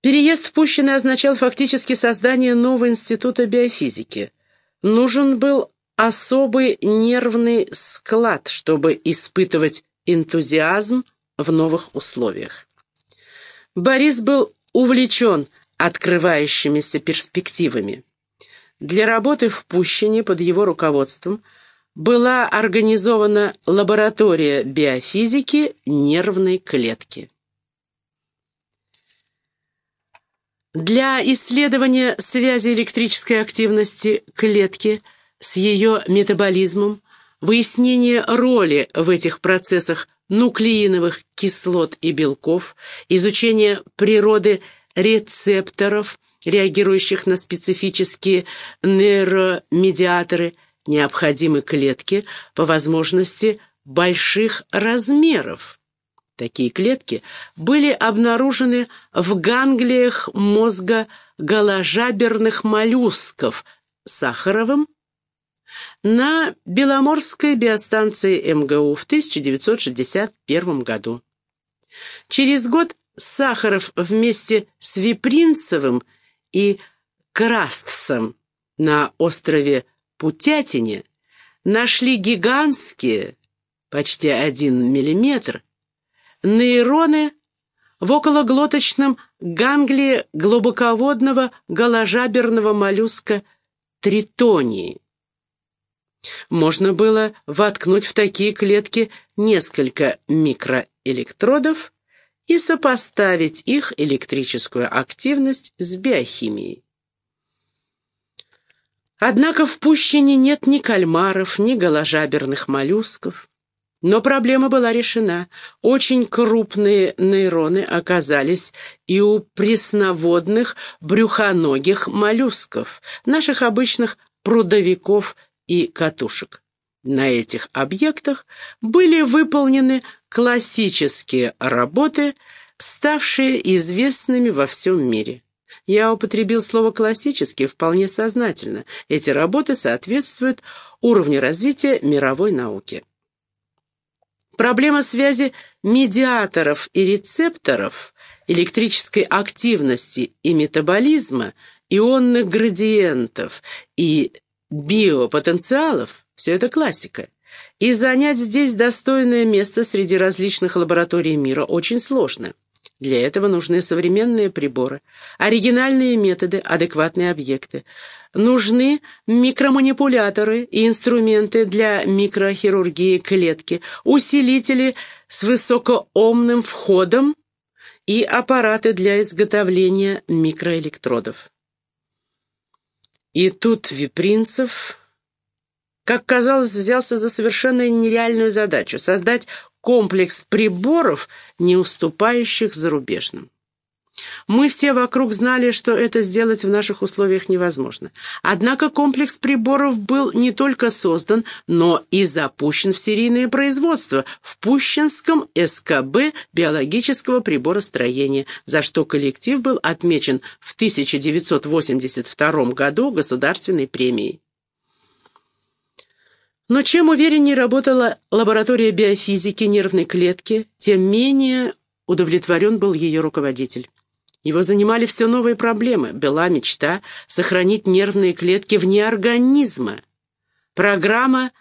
Переезд в Пущино означал фактически создание нового института биофизики. Нужен был особый нервный склад, чтобы испытывать энтузиазм в новых условиях. Борис был увлечен открывающимися перспективами. Для работы в Пущине под его руководством была организована лаборатория биофизики нервной клетки. Для исследования связи электрической активности клетки с ее метаболизмом, выяснения роли в этих процессах нуклеиновых кислот и белков, изучения природы рецепторов, реагирующих на специфические нейромедиаторы, необходимы клетки, по возможности, больших размеров. Такие клетки были обнаружены в ганглиях мозга голожаберных моллюсков Сахаровым на Беломорской биостанции МГУ в 1961 году. Через год Сахаров вместе с Випринцевым и Крастсом на острове Путятине нашли гигантские, почти один миллиметр, нейроны в окологлоточном ганглии глубоководного голожаберного моллюска тритонии. Можно было воткнуть в такие клетки несколько микроэлектродов и сопоставить их электрическую активность с биохимией. Однако в пущине нет ни кальмаров, ни голожаберных моллюсков. Но проблема была решена. Очень крупные нейроны оказались и у пресноводных брюхоногих моллюсков, наших обычных прудовиков и катушек. На этих объектах были выполнены классические работы, ставшие известными во всем мире. Я употребил слово «классические» вполне сознательно. Эти работы соответствуют уровню развития мировой науки. Проблема связи медиаторов и рецепторов, электрической активности и метаболизма, ионных градиентов и биопотенциалов – все это классика. И занять здесь достойное место среди различных лабораторий мира очень сложно. Для этого нужны современные приборы, оригинальные методы, адекватные объекты. Нужны микроманипуляторы и инструменты для микрохирургии клетки, усилители с высокоомным входом и аппараты для изготовления микроэлектродов. И тут Випринцев, как казалось, взялся за совершенно нереальную задачу — создать комплекс приборов, не уступающих зарубежным. Мы все вокруг знали, что это сделать в наших условиях невозможно. Однако комплекс приборов был не только создан, но и запущен в серийное производство в Пущинском СКБ биологического приборостроения, за что коллектив был отмечен в 1982 году государственной премией. Но чем увереннее работала лаборатория биофизики нервной клетки, тем менее удовлетворен был ее руководитель. Его занимали все новые проблемы. Была мечта сохранить нервные клетки вне организма. Программа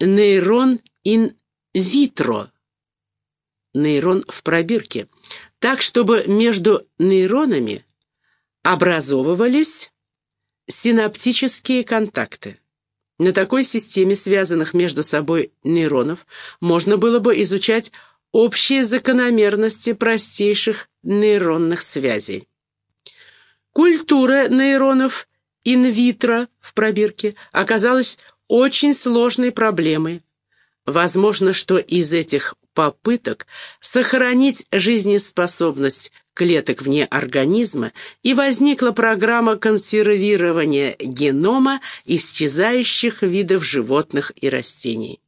«Нейрон ин витро» нейрон в пробирке, так, чтобы между нейронами образовывались синаптические контакты. На такой системе связанных между собой нейронов можно было бы изучать общие закономерности простейших нейронных связей. Культура нейронов инвитро в пробирке оказалась очень сложной проблемой. Возможно, что из этих попыток сохранить жизнеспособность клеток вне организма и возникла программа консервирования генома исчезающих видов животных и растений.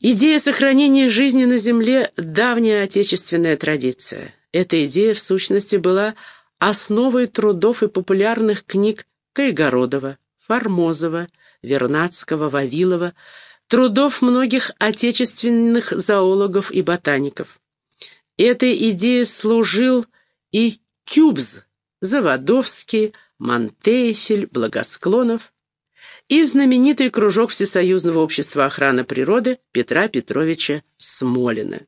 Идея сохранения жизни на Земле – давняя отечественная традиция. Эта идея, в сущности, была основой трудов и популярных книг Кайгородова, Формозова, Вернадского, Вавилова, трудов многих отечественных зоологов и ботаников. Этой идее служил и Кюбз, Заводовский, Монтейфель, Благосклонов и знаменитый кружок Всесоюзного общества охраны природы Петра Петровича Смолина.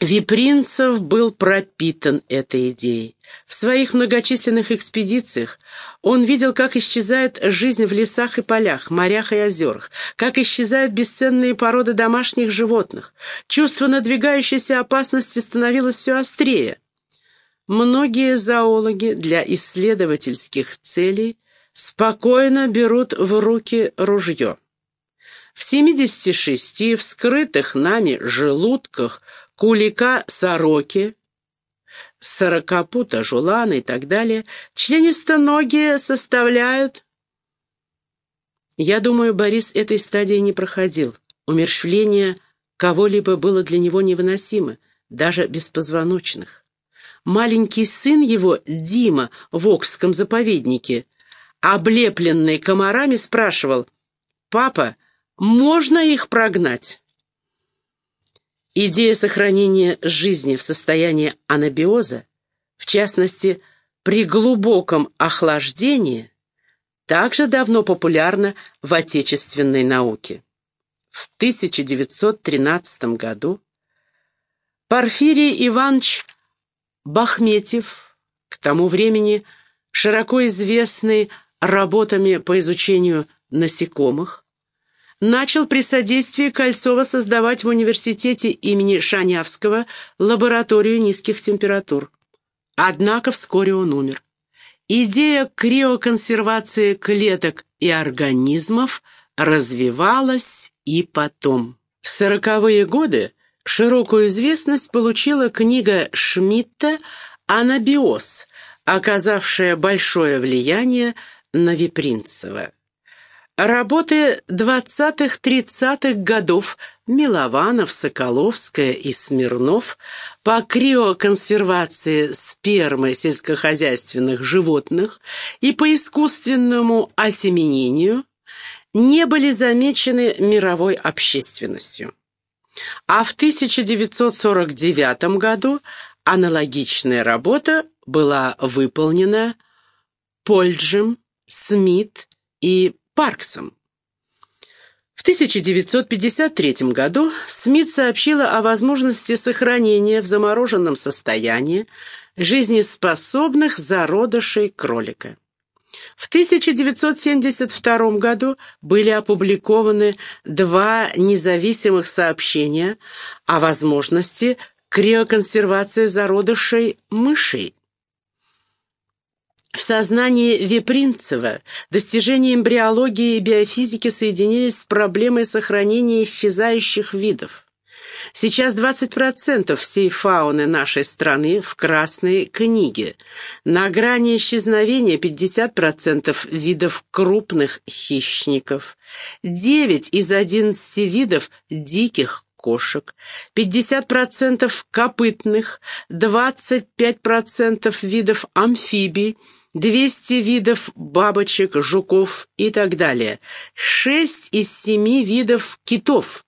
Випринцев был пропитан этой идеей. В своих многочисленных экспедициях он видел, как исчезает жизнь в лесах и полях, морях и озерах, как исчезают бесценные породы домашних животных. Чувство надвигающейся опасности становилось все острее. Многие зоологи для исследовательских целей спокойно берут в руки ружье. В 76 вскрытых нами желудках кулика-сороки, сорокопута, жулана и так далее, членистоногие составляют... Я думаю, Борис этой стадии не проходил. Умерщвление кого-либо было для него невыносимо, даже беспозвоночных. Маленький сын его, Дима, в Окском заповеднике, облепленный комарами, спрашивал, «Папа, можно их прогнать?» Идея сохранения жизни в состоянии анабиоза, в частности, при глубоком охлаждении, также давно популярна в отечественной науке. В 1913 году Порфирий Иванович Бахметьев, к тому времени широко известный работами по изучению насекомых, начал при содействии Кольцова создавать в университете имени Шанявского лабораторию низких температур. Однако вскоре он умер. Идея криоконсервации клеток и организмов развивалась и потом. В сороковые годы широкую известность получила книга Шмидта «Анабиоз», оказавшая большое влияние на Випринцева. Работы 20-30-х годов Милованов, Соколовская и Смирнов по криоконсервации спермы сельскохозяйственных животных и по искусственному осеменению не были замечены мировой общественностью. А в 1949 году аналогичная работа была выполнена Польджем, Смит и Парксом. В 1953 году Смит сообщила о возможности сохранения в замороженном состоянии жизнеспособных зародышей кролика. В 1972 году были опубликованы два независимых сообщения о возможности криоконсервации зародышей мышей. В сознании Вепринцева достижения эмбриологии и биофизики соединились с проблемой сохранения исчезающих видов. Сейчас 20% всей фауны нашей страны в Красной книге. На грани исчезновения 50% видов крупных хищников. 9 из 11 видов диких кошек, 50% копытных, 25% видов амфибий, 200 видов бабочек, жуков и так далее, 6 из 7 видов китов.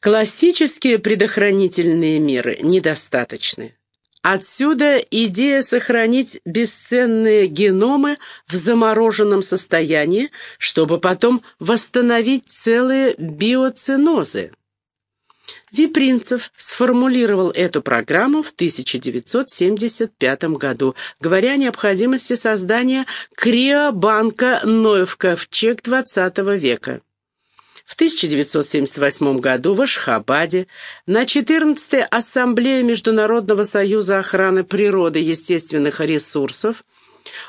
Классические предохранительные меры недостаточны. Отсюда идея сохранить бесценные геномы в замороженном состоянии, чтобы потом восстановить целые биоценозы. Випринцев сформулировал эту программу в 1975 году, говоря о необходимости создания криобанка Ноевка в чек XX века. В 1978 году в Ашхабаде на 14-й Ассамблее Международного союза охраны природы и естественных ресурсов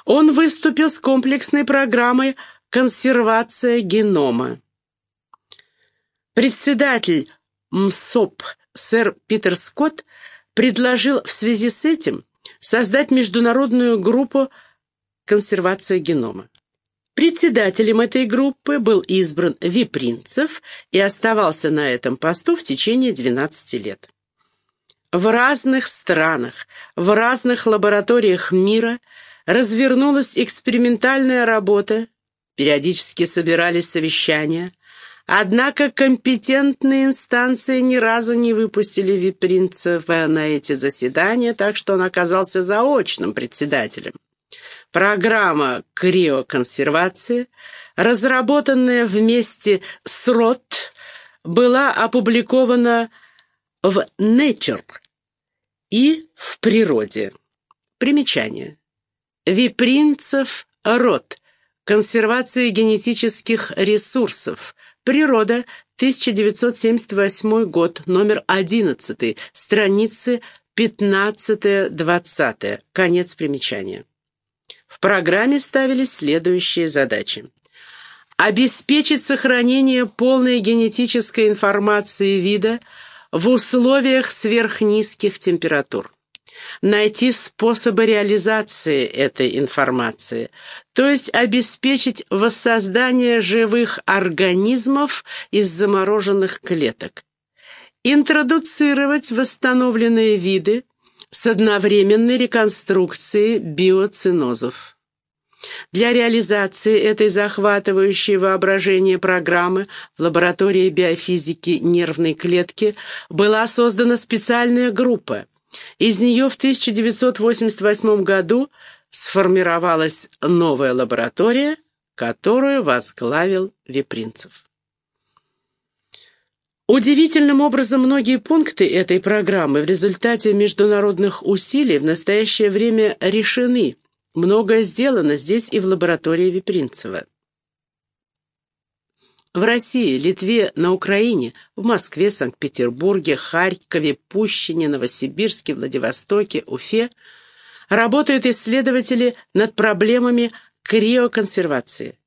он выступил с комплексной программой «Консервация генома». Председатель МСОП сэр Питер Скотт предложил в связи с этим создать международную группу «Консервация генома». Председателем этой группы был избран Випринцев и оставался на этом посту в течение 12 лет. В разных странах, в разных лабораториях мира развернулась экспериментальная работа, периодически собирались совещания, Однако компетентные инстанции ни разу не выпустили Випринцева на эти заседания, так что он оказался заочным председателем. Программа криоконсервации, разработанная вместе с РОТ, была опубликована в Nature и в природе. Примечание. Випринцев род. Консервация генетических ресурсов. Природа. 1978 год. Номер 11. Страницы 15-20. Конец примечания. В программе ставились следующие задачи. Обеспечить сохранение полной генетической информации вида в условиях сверхнизких температур найти способы реализации этой информации, то есть обеспечить воссоздание живых организмов из замороженных клеток, интродуцировать восстановленные виды с одновременной реконструкцией биоцинозов. Для реализации этой захватывающей воображение программы в лаборатории биофизики нервной клетки была создана специальная группа – из нее в 1988 году сформировалась новая лаборатория, которую возглавил Випринцев. Удивительным образом многие пункты этой программы в результате международных усилий в настоящее время решены. Многое сделано здесь и в лаборатории Випринцева. В России, Литве, на Украине, в Москве, Санкт-Петербурге, Харькове, Пущине, Новосибирске, Владивостоке, Уфе работают исследователи над проблемами криоконсервации.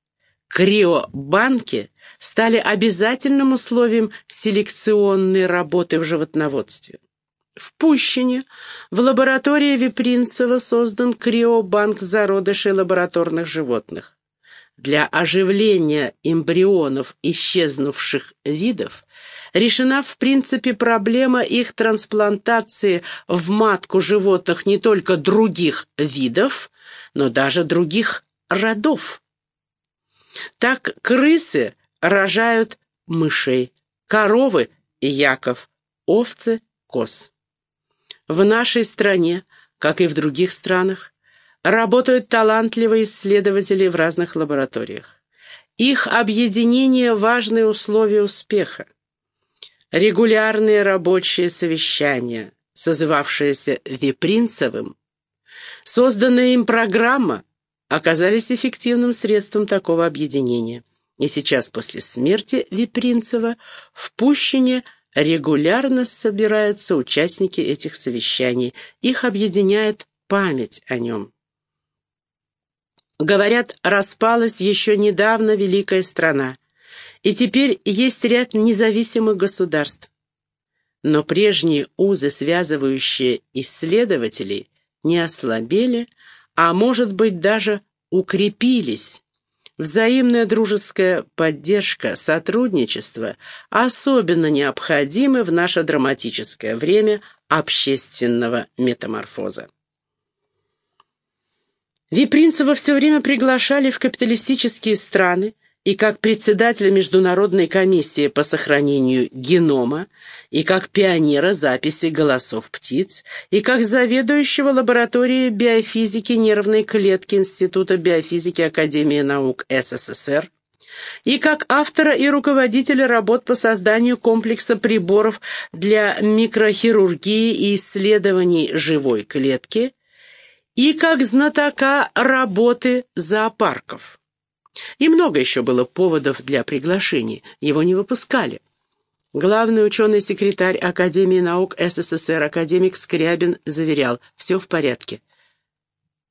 Криобанки стали обязательным условием селекционной работы в животноводстве. В Пущине в лаборатории Випринцева создан криобанк зародышей лабораторных животных. Для оживления эмбрионов исчезнувших видов решена в принципе проблема их трансплантации в матку животных не только других видов, но даже других родов. Так крысы рожают мышей, коровы – яков, овцы – коз. В нашей стране, как и в других странах, Работают талантливые исследователи в разных лабораториях. Их объединение – важные условия успеха. Регулярные рабочие совещания, созывавшиеся Випринцевым, созданная им программа оказались эффективным средством такого объединения. И сейчас, после смерти Випринцева, в Пущине регулярно собираются участники этих совещаний. Их объединяет память о нем. Говорят, распалась еще недавно великая страна, и теперь есть ряд независимых государств. Но прежние узы, связывающие исследователей, не ослабели, а, может быть, даже укрепились. Взаимная дружеская поддержка, сотрудничество особенно необходимы в наше драматическое время общественного метаморфоза. Випринцева все время приглашали в капиталистические страны и как председателя Международной комиссии по сохранению генома, и как пионера записи голосов птиц, и как заведующего лабораторией биофизики нервной клетки Института биофизики Академии наук СССР, и как автора и руководителя работ по созданию комплекса приборов для микрохирургии и исследований живой клетки – и как знатока работы зоопарков. И много еще было поводов для приглашений, его не выпускали. Главный ученый-секретарь Академии наук СССР, академик Скрябин, заверял, все в порядке.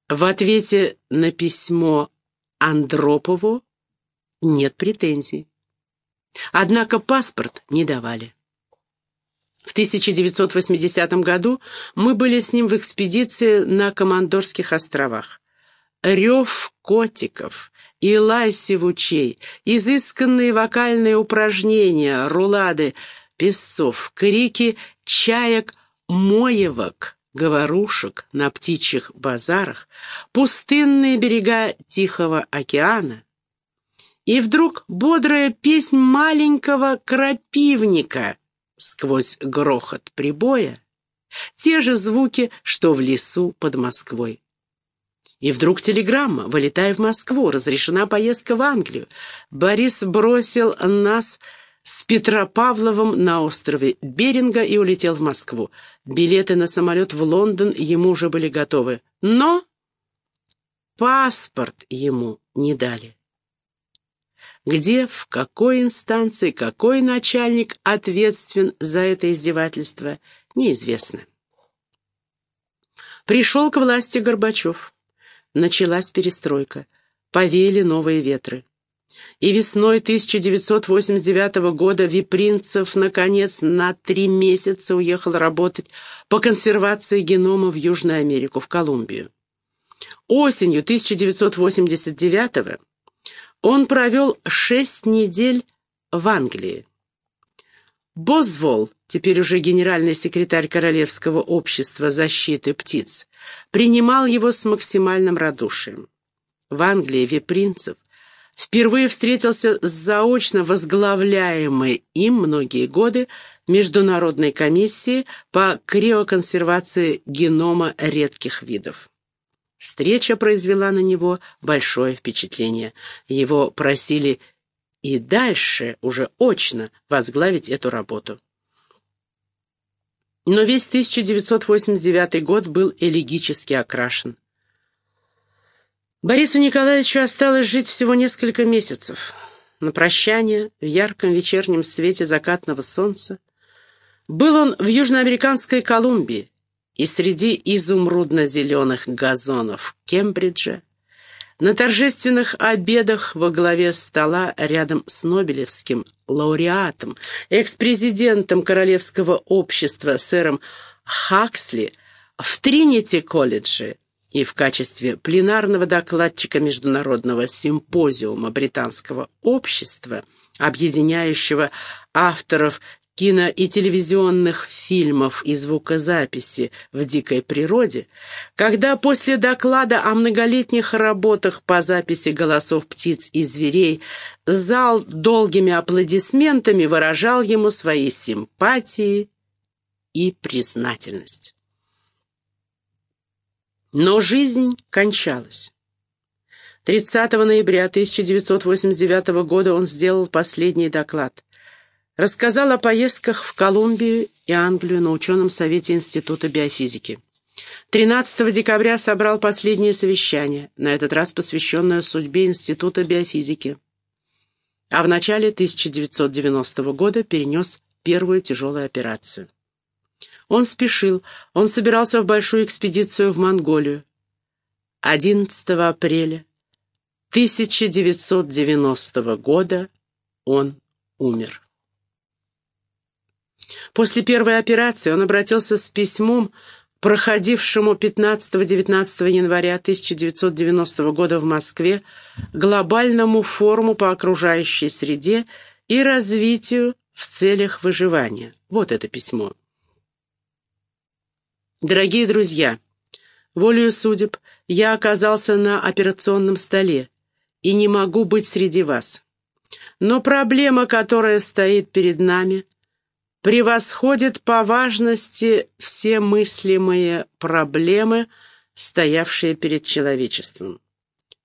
В ответе на письмо Андропову нет претензий. Однако паспорт не давали. В 1980 году мы были с ним в экспедиции на Командорских островах. Рев котиков и лай сивучей, изысканные вокальные упражнения, рулады песцов, крики чаек моевок, говорушек на птичьих базарах, пустынные берега Тихого океана И вдруг бодрая песнь маленького крапивника сквозь грохот прибоя. Те же звуки, что в лесу под Москвой. И вдруг телеграмма, вылетая в Москву, разрешена поездка в Англию. Борис бросил нас с Петропавловым на острове Беринга и улетел в Москву. Билеты на самолет в Лондон ему уже были готовы. Но паспорт ему не дали. Где, в какой инстанции, какой начальник ответственен за это издевательство, неизвестно. Пришел к власти Горбачев. Началась перестройка. Повели новые ветры. И весной 1989 года Випринцев, наконец, на три месяца уехал работать по консервации генома в Южную Америку, в Колумбию. Осенью 1989 он провел шесть недель в Англии. Бозвол, теперь уже генеральный секретарь Королевского общества защиты птиц, принимал его с максимальным радушием. В Англии Випринцев впервые встретился с заочно возглавляемой им многие годы Международной комиссией по криоконсервации генома редких видов. Встреча произвела на него большое впечатление. Его просили и дальше, уже очно, возглавить эту работу. Но весь 1989 год был элегически окрашен. Борису Николаевичу осталось жить всего несколько месяцев. На прощание, в ярком вечернем свете закатного солнца, был он в южноамериканской Колумбии, и среди изумрудно-зеленых газонов Кембриджа, на торжественных обедах во главе стола рядом с Нобелевским лауреатом, экс-президентом Королевского общества сэром Хаксли в Тринити-колледже и в качестве пленарного докладчика Международного симпозиума Британского общества, объединяющего авторов кино- и телевизионных фильмов и звукозаписи в дикой природе, когда после доклада о многолетних работах по записи голосов птиц и зверей зал долгими аплодисментами выражал ему свои симпатии и признательность. Но жизнь кончалась. 30 ноября 1989 года он сделал последний доклад рассказал о поездках в Колумбию и Англию на ученом совете Института биофизики. 13 декабря собрал последнее совещание, на этот раз посвященное судьбе Института биофизики. А в начале 1990 года перенес первую тяжелую операцию. Он спешил, он собирался в большую экспедицию в Монголию. 11 апреля 1990 года он умер. После первой операции он обратился с письмом, проходившему 15-19 января 1990 года в Москве, глобальному форуму по окружающей среде и развитию в целях выживания. Вот это письмо. Дорогие друзья, волею судеб я оказался на операционном столе и не могу быть среди вас. Но проблема, которая стоит перед нами – превосходит по важности все мыслимые проблемы, стоявшие перед человечеством.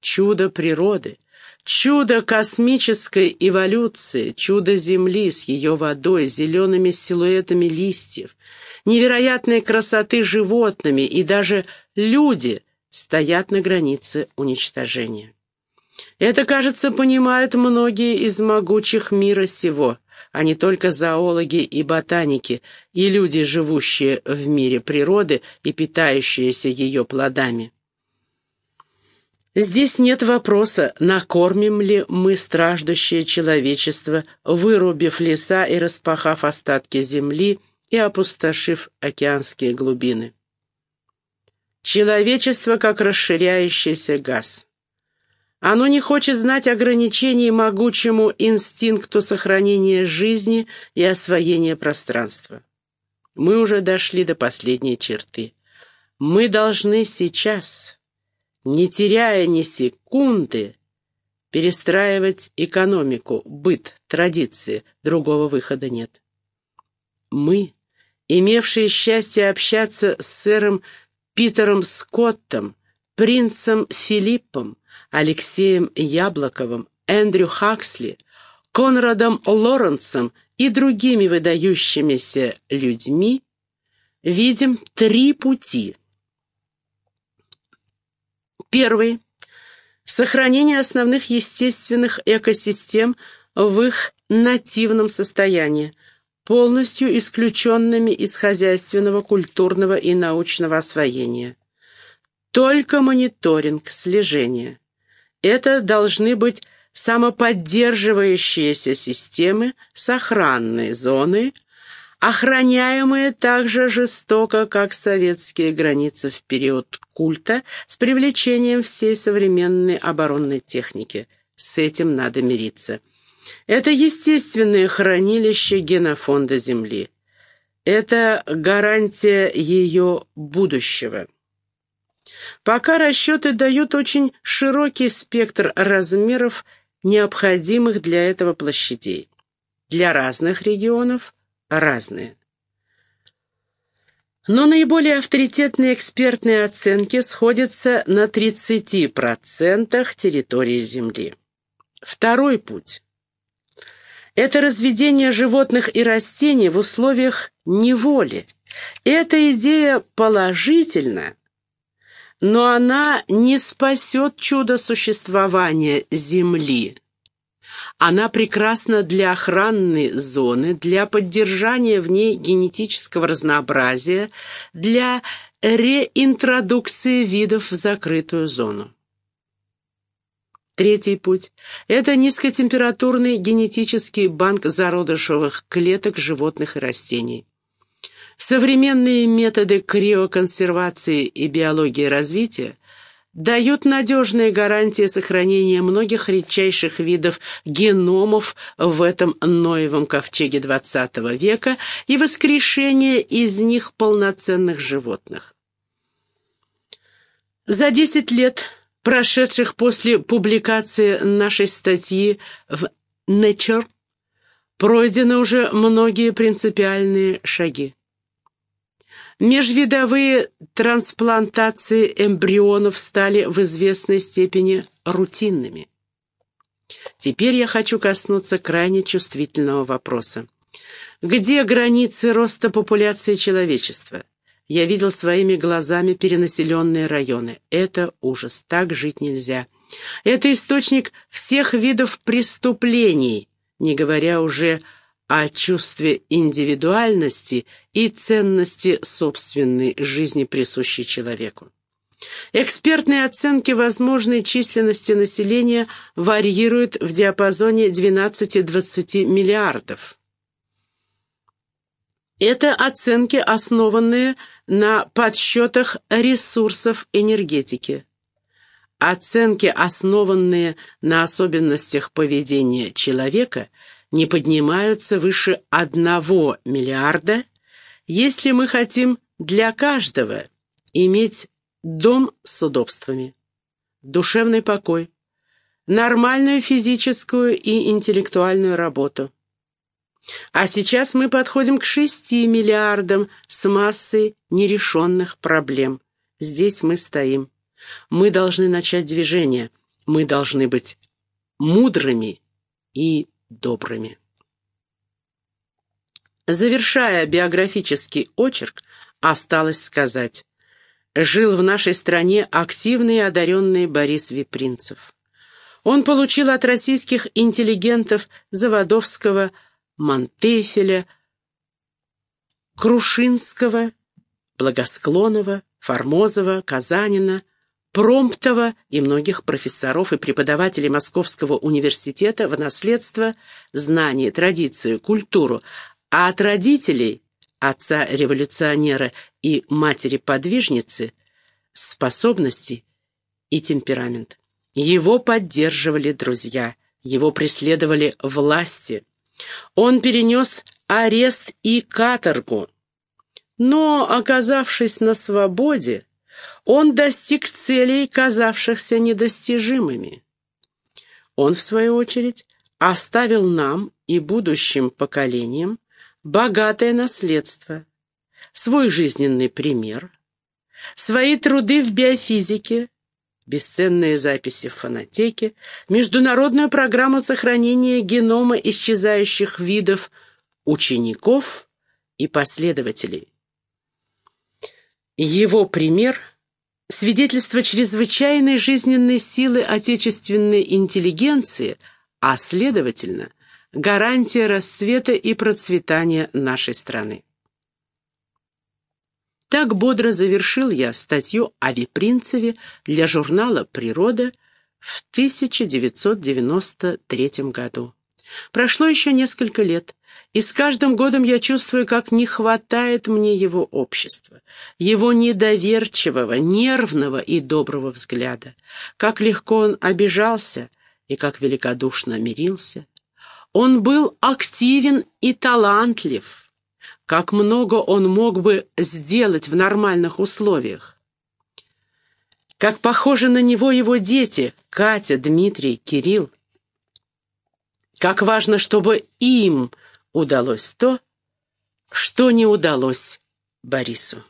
Чудо природы, чудо космической эволюции, чудо Земли с ее водой, зелеными силуэтами листьев, невероятной красоты животными и даже люди стоят на границе уничтожения. Это, кажется, понимают многие из могучих мира сего – а не только зоологи и ботаники, и люди, живущие в мире природы и питающиеся ее плодами. Здесь нет вопроса, накормим ли мы страждущее человечество, вырубив леса и распахав остатки земли и опустошив океанские глубины. Человечество как расширяющийся газ. Оно не хочет знать ограничений могучему инстинкту сохранения жизни и освоения пространства. Мы уже дошли до последней черты. Мы должны сейчас, не теряя ни секунды, перестраивать экономику, быт, традиции, другого выхода нет. Мы, имевшие счастье общаться с сэром Питером Скоттом, принцем Филиппом, Алексеем Яблоковым, Эндрю Хаксли, Конрадом Лоренсом и другими выдающимися людьми, видим три пути. Первый – сохранение основных естественных экосистем в их нативном состоянии, полностью исключенными из хозяйственного, культурного и научного освоения. Только мониторинг, слежение. Это должны быть самоподдерживающиеся системы с охранной зоной, охраняемые так же жестоко, как советские границы в период культа, с привлечением всей современной оборонной техники. С этим надо мириться. Это естественное хранилище генофонда Земли. Это гарантия ее будущего. Пока расчеты дают очень широкий спектр размеров, необходимых для этого площадей. Для разных регионов разные. Но наиболее авторитетные экспертные оценки сходятся на 30% территории Земли. Второй путь это разведение животных и растений в условиях неволи. Эта идея положительна, но она не спасет чудо существования Земли. Она прекрасна для охранной зоны, для поддержания в ней генетического разнообразия, для реинтродукции видов в закрытую зону. Третий путь – это низкотемпературный генетический банк зародышевых клеток животных и растений. Современные методы криоконсервации и биологии развития дают надежные гарантии сохранения многих редчайших видов геномов в этом Ноевом ковчеге XX века и воскрешения из них полноценных животных. За 10 лет прошедших после публикации нашей статьи в Nature, пройдены уже многие принципиальные шаги. Межвидовые трансплантации эмбрионов стали в известной степени рутинными. Теперь я хочу коснуться крайне чувствительного вопроса. Где границы роста популяции человечества? Я видел своими глазами перенаселенные районы. Это ужас. Так жить нельзя. Это источник всех видов преступлений, не говоря уже о чувстве индивидуальности и ценности собственной жизни, присущей человеку. Экспертные оценки возможной численности населения варьируют в диапазоне 12-20 миллиардов. Это оценки, основанные на подсчетах ресурсов энергетики. Оценки, основанные на особенностях поведения человека, не поднимаются выше одного миллиарда, если мы хотим для каждого иметь дом с удобствами, душевный покой, нормальную физическую и интеллектуальную работу, а сейчас мы подходим к шести миллиардам с массой нерешенных проблем. Здесь мы стоим. Мы должны начать движение. Мы должны быть мудрыми и добрыми. Завершая биографический очерк, осталось сказать. Жил в нашей стране активный и одаренный Борис Випринцев. Он получил от российских интеллигентов Заводовского, Монтефеля, Крушинского, Благосклонова, Формозова, Казанина, Промптова и многих профессоров и преподавателей Московского университета в наследство знания, традицию, культуру, а от родителей, отца-революционера и матери-подвижницы, способности и темперамент. Его поддерживали друзья, его преследовали власти – он перенес арест и каторгу. Но, оказавшись на свободе, он достиг целей, казавшихся недостижимыми. Он, в свою очередь, оставил нам и будущим поколениям богатое наследство, свой жизненный пример, свои труды в биофизике, бесценные записи в фонотеке, международную программу сохранения генома исчезающих видов учеников и последователей. Его пример – свидетельство чрезвычайной жизненной силы отечественной интеллигенции, а, следовательно, гарантия расцвета и процветания нашей страны. Так бодро завершил я статью о Випринцеве для журнала «Природа» в 1993 году. Прошло еще несколько лет, и с каждым годом я чувствую, как не хватает мне его общества, его недоверчивого, нервного и доброго взгляда, как легко он обижался и как великодушно мирился. Он был активен и талантлив, как много он мог бы сделать в нормальных условиях. Как похожи на него его дети, Катя, Дмитрий, Кирилл. Как важно, чтобы им удалось то, что не удалось Борису.